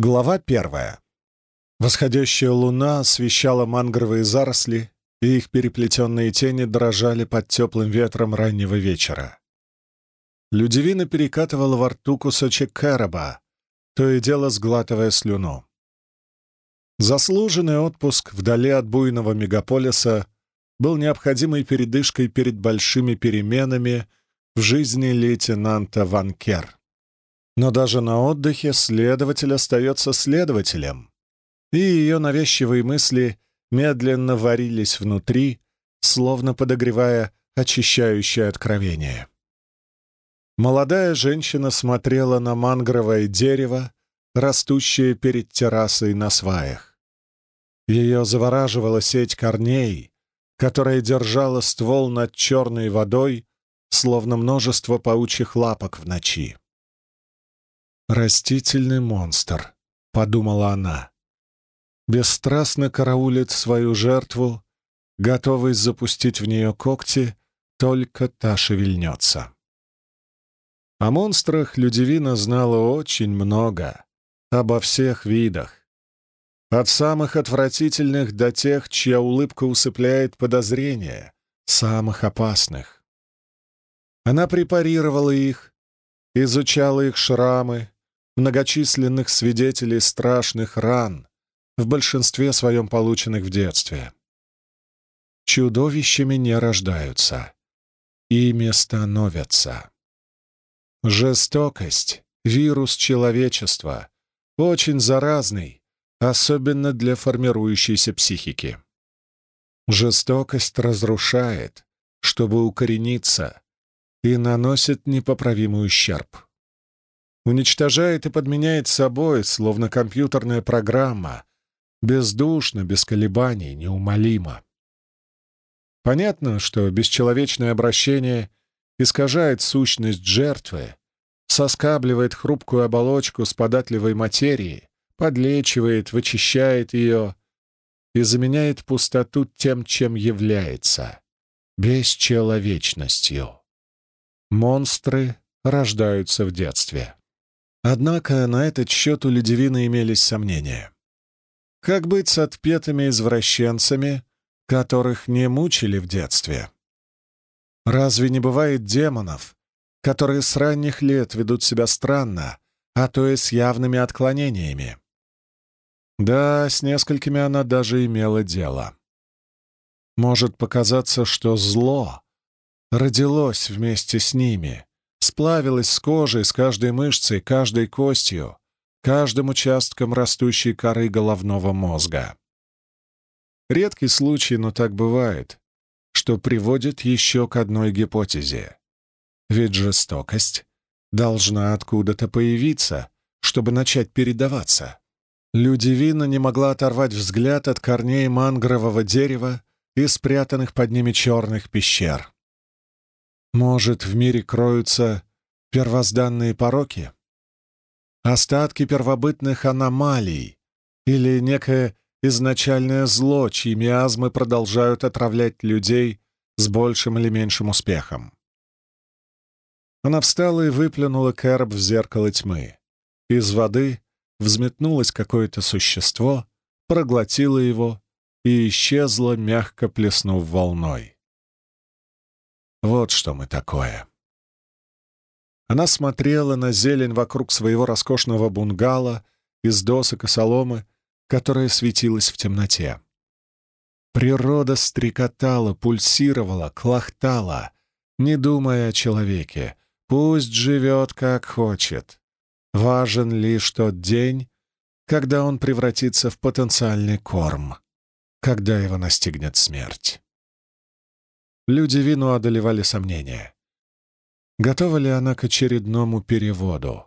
Глава первая. Восходящая луна освещала мангровые заросли, и их переплетенные тени дрожали под теплым ветром раннего вечера. Людивина перекатывала во рту кусочек кэроба, то и дело сглатывая слюну. Заслуженный отпуск вдали от буйного мегаполиса был необходимой передышкой перед большими переменами в жизни лейтенанта Ванкер. Но даже на отдыхе следователь остается следователем, и ее навязчивые мысли медленно варились внутри, словно подогревая очищающее откровение. Молодая женщина смотрела на мангровое дерево, растущее перед террасой на сваях. Ее завораживала сеть корней, которая держала ствол над черной водой, словно множество паучьих лапок в ночи. «Растительный монстр», — подумала она. Бесстрастно караулит свою жертву, готовый запустить в нее когти, только та шевельнется. О монстрах Людивина знала очень много, обо всех видах. От самых отвратительных до тех, чья улыбка усыпляет подозрения, самых опасных. Она препарировала их, изучала их шрамы, многочисленных свидетелей страшных ран, в большинстве своем полученных в детстве. Чудовищами не рождаются, ими становятся. Жестокость — вирус человечества, очень заразный, особенно для формирующейся психики. Жестокость разрушает, чтобы укорениться, и наносит непоправимый ущерб уничтожает и подменяет собой, словно компьютерная программа, бездушно, без колебаний, неумолимо. Понятно, что бесчеловечное обращение искажает сущность жертвы, соскабливает хрупкую оболочку с податливой материи, подлечивает, вычищает ее и заменяет пустоту тем, чем является — бесчеловечностью. Монстры рождаются в детстве. Однако на этот счет у Ледивина имелись сомнения. Как быть с отпетыми извращенцами, которых не мучили в детстве? Разве не бывает демонов, которые с ранних лет ведут себя странно, а то и с явными отклонениями? Да, с несколькими она даже имела дело. Может показаться, что зло родилось вместе с ними, сплавилась с кожей, с каждой мышцей, каждой костью, каждым участком растущей коры головного мозга. Редкий случай, но так бывает, что приводит еще к одной гипотезе. Ведь жестокость должна откуда-то появиться, чтобы начать передаваться. Людивина не могла оторвать взгляд от корней мангрового дерева и спрятанных под ними черных пещер. Может, в мире кроются первозданные пороки? Остатки первобытных аномалий или некое изначальное зло, чьи миазмы продолжают отравлять людей с большим или меньшим успехом. Она встала и выплюнула Кэроб в зеркало тьмы. Из воды взметнулось какое-то существо, проглотило его и исчезло, мягко плеснув волной. Вот что мы такое. Она смотрела на зелень вокруг своего роскошного бунгало из досок и соломы, которая светилась в темноте. Природа стрекотала, пульсировала, клохтала, не думая о человеке. Пусть живет, как хочет. Важен лишь тот день, когда он превратится в потенциальный корм, когда его настигнет смерть. Люди Вину одолевали сомнения. Готова ли она к очередному переводу?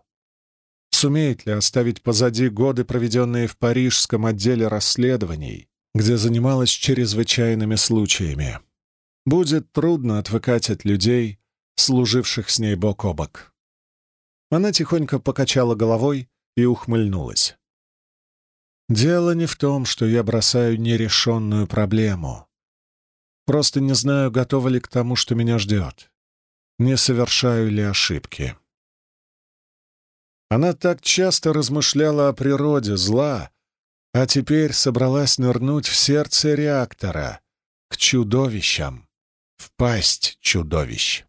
Сумеет ли оставить позади годы, проведенные в парижском отделе расследований, где занималась чрезвычайными случаями? Будет трудно отвыкать от людей, служивших с ней бок о бок. Она тихонько покачала головой и ухмыльнулась. «Дело не в том, что я бросаю нерешенную проблему. Просто не знаю, готова ли к тому, что меня ждет. Не совершаю ли ошибки. Она так часто размышляла о природе зла, а теперь собралась нырнуть в сердце реактора, к чудовищам, в пасть чудовищ.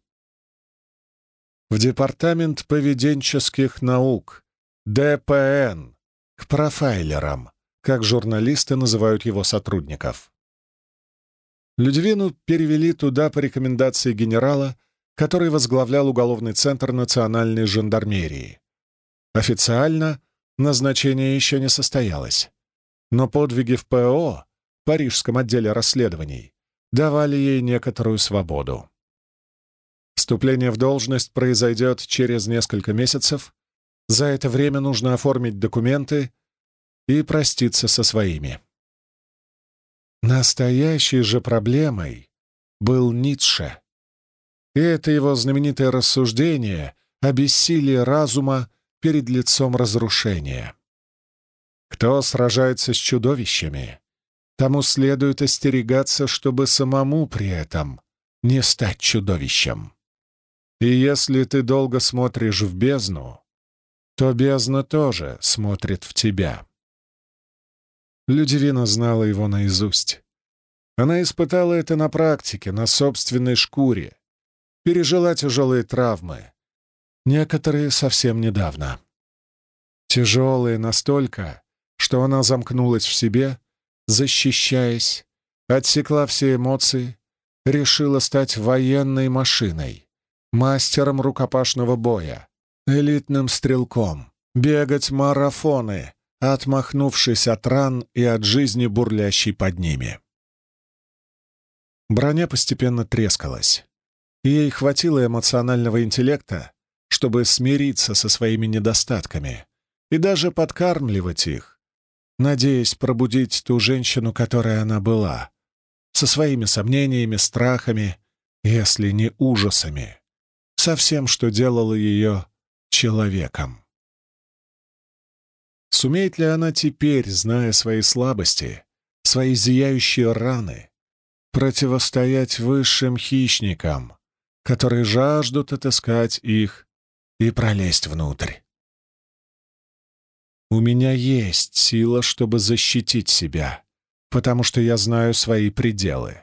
В Департамент поведенческих наук, ДПН, к профайлерам, как журналисты называют его сотрудников. Людвину перевели туда по рекомендации генерала, который возглавлял уголовный центр национальной жандармерии. Официально назначение еще не состоялось, но подвиги в ПО, Парижском отделе расследований, давали ей некоторую свободу. Вступление в должность произойдет через несколько месяцев. За это время нужно оформить документы и проститься со своими. Настоящей же проблемой был Ницше. И это его знаменитое рассуждение о бессилии разума перед лицом разрушения. Кто сражается с чудовищами, тому следует остерегаться, чтобы самому при этом не стать чудовищем. И если ты долго смотришь в бездну, то бездна тоже смотрит в тебя. Людивина знала его наизусть. Она испытала это на практике, на собственной шкуре, пережила тяжелые травмы, некоторые совсем недавно. Тяжелые настолько, что она замкнулась в себе, защищаясь, отсекла все эмоции, решила стать военной машиной, мастером рукопашного боя, элитным стрелком, бегать марафоны, отмахнувшись от ран и от жизни, бурлящей под ними. Броня постепенно трескалась, ей хватило эмоционального интеллекта, чтобы смириться со своими недостатками и даже подкармливать их, надеясь пробудить ту женщину, которой она была, со своими сомнениями, страхами, если не ужасами, со всем, что делало ее человеком. Сумеет ли она теперь, зная свои слабости, свои зияющие раны, противостоять высшим хищникам, которые жаждут отыскать их и пролезть внутрь? У меня есть сила, чтобы защитить себя, потому что я знаю свои пределы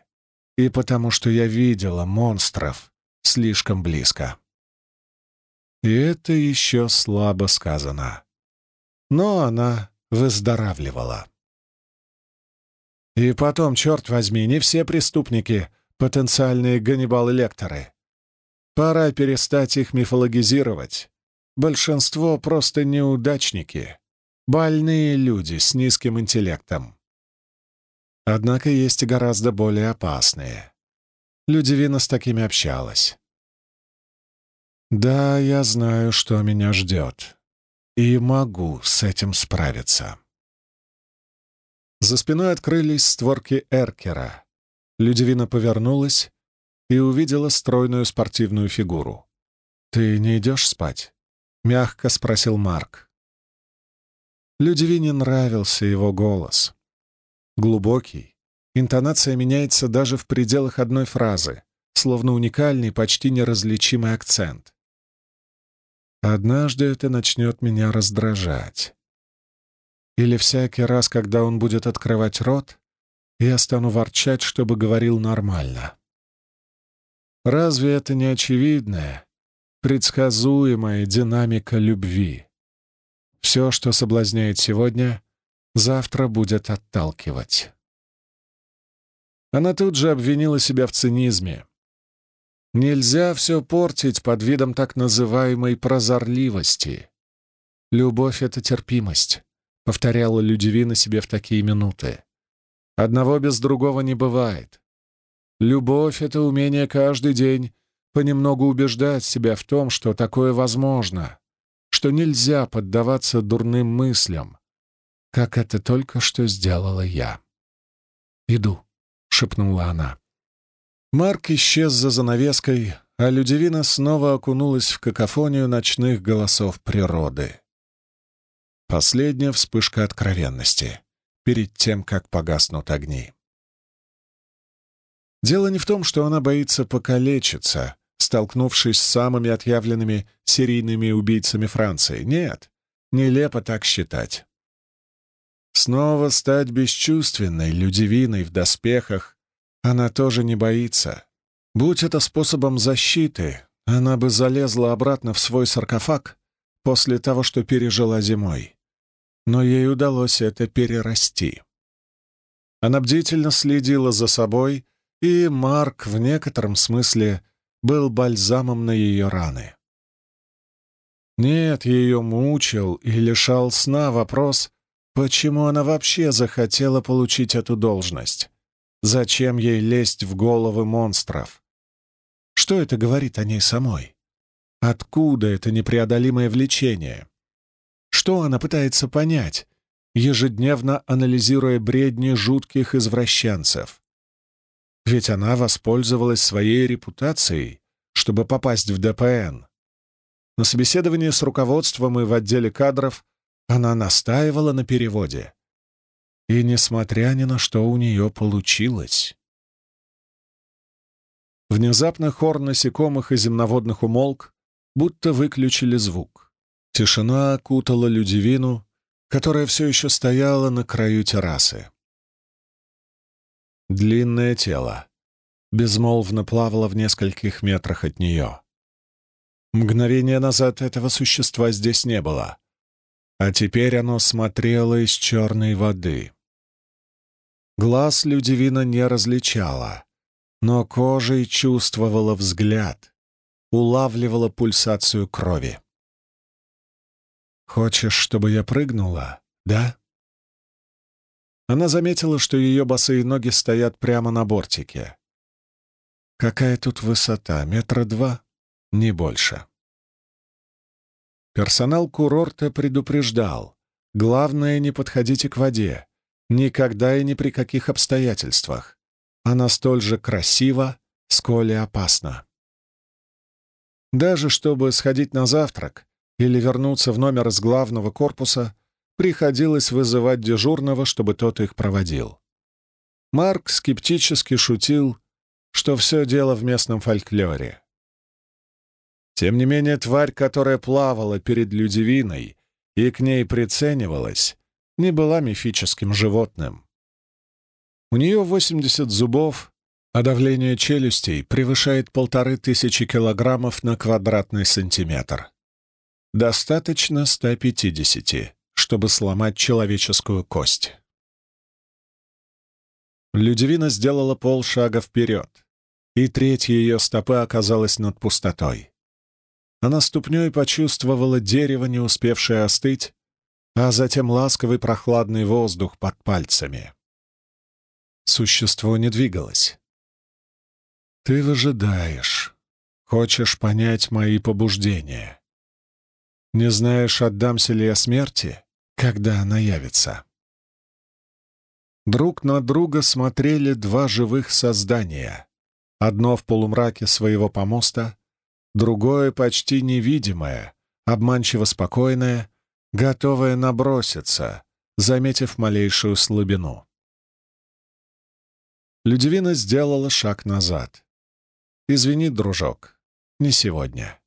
и потому что я видела монстров слишком близко. И это еще слабо сказано но она выздоравливала. И потом, черт возьми, не все преступники — потенциальные Ганнибалы-лекторы. Пора перестать их мифологизировать. Большинство просто неудачники, больные люди с низким интеллектом. Однако есть и гораздо более опасные. Людивина с такими общалась. «Да, я знаю, что меня ждет и могу с этим справиться. За спиной открылись створки Эркера. Людивина повернулась и увидела стройную спортивную фигуру. «Ты не идешь спать?» — мягко спросил Марк. Людивине нравился его голос. Глубокий, интонация меняется даже в пределах одной фразы, словно уникальный, почти неразличимый акцент. Однажды это начнет меня раздражать. Или всякий раз, когда он будет открывать рот, я стану ворчать, чтобы говорил нормально. Разве это не очевидная, предсказуемая динамика любви? Все, что соблазняет сегодня, завтра будет отталкивать. Она тут же обвинила себя в цинизме. Нельзя все портить под видом так называемой прозорливости. «Любовь — это терпимость», — повторяла Людивина себе в такие минуты. «Одного без другого не бывает. Любовь — это умение каждый день понемногу убеждать себя в том, что такое возможно, что нельзя поддаваться дурным мыслям, как это только что сделала я. «Иду», — шепнула она. Марк исчез за занавеской, а Людивина снова окунулась в какофонию ночных голосов природы. Последняя вспышка откровенности, перед тем, как погаснут огни. Дело не в том, что она боится покалечиться, столкнувшись с самыми отъявленными серийными убийцами Франции. Нет, нелепо так считать. Снова стать бесчувственной, людевиной в доспехах она тоже не боится. Будь это способом защиты, она бы залезла обратно в свой саркофаг после того, что пережила зимой. Но ей удалось это перерасти. Она бдительно следила за собой, и Марк в некотором смысле был бальзамом на ее раны. Нет, ее мучил и лишал сна вопрос, почему она вообще захотела получить эту должность. Зачем ей лезть в головы монстров? Что это говорит о ней самой? Откуда это непреодолимое влечение? Что она пытается понять, ежедневно анализируя бредни жутких извращенцев? Ведь она воспользовалась своей репутацией, чтобы попасть в ДПН. На собеседовании с руководством и в отделе кадров она настаивала на переводе. И, несмотря ни на что, у нее получилось. Внезапно хор насекомых и земноводных умолк, будто выключили звук. Тишина окутала Людивину, которая все еще стояла на краю террасы. Длинное тело безмолвно плавало в нескольких метрах от нее. Мгновение назад этого существа здесь не было, а теперь оно смотрело из черной воды. Глаз Людивина не различала, но кожей чувствовала взгляд, улавливала пульсацию крови. «Хочешь, чтобы я прыгнула, да?» Она заметила, что ее босые ноги стоят прямо на бортике. Какая тут высота? Метра два? Не больше. Персонал курорта предупреждал. Главное, не подходите к воде. Никогда и ни при каких обстоятельствах. Она столь же красива, сколь и опасна. Даже чтобы сходить на завтрак или вернуться в номер из главного корпуса, приходилось вызывать дежурного, чтобы тот их проводил. Марк скептически шутил, что все дело в местном фольклоре. Тем не менее, тварь, которая плавала перед Людивиной и к ней приценивалась, не была мифическим животным. У нее 80 зубов, а давление челюстей превышает полторы тысячи килограммов на квадратный сантиметр. Достаточно 150, чтобы сломать человеческую кость. Людивина сделала полшага вперед, и треть ее стопы оказалась над пустотой. Она ступней почувствовала дерево, не успевшее остыть, а затем ласковый прохладный воздух под пальцами. Существо не двигалось. «Ты выжидаешь. Хочешь понять мои побуждения. Не знаешь, отдамся ли я смерти, когда она явится?» Друг на друга смотрели два живых создания. Одно в полумраке своего помоста, другое почти невидимое, обманчиво спокойное, готовое наброситься, заметив малейшую слабину. Людивина сделала шаг назад. «Извини, дружок, не сегодня».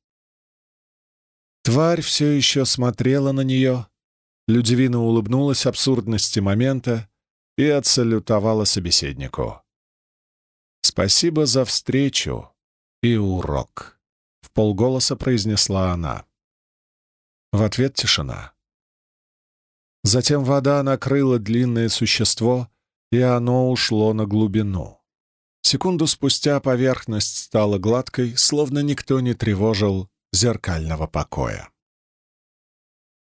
Тварь все еще смотрела на нее. Людивина улыбнулась абсурдности момента и отсалютовала собеседнику. «Спасибо за встречу и урок», — в полголоса произнесла она. В ответ тишина. Затем вода накрыла длинное существо, и оно ушло на глубину. Секунду спустя поверхность стала гладкой, словно никто не тревожил зеркального покоя.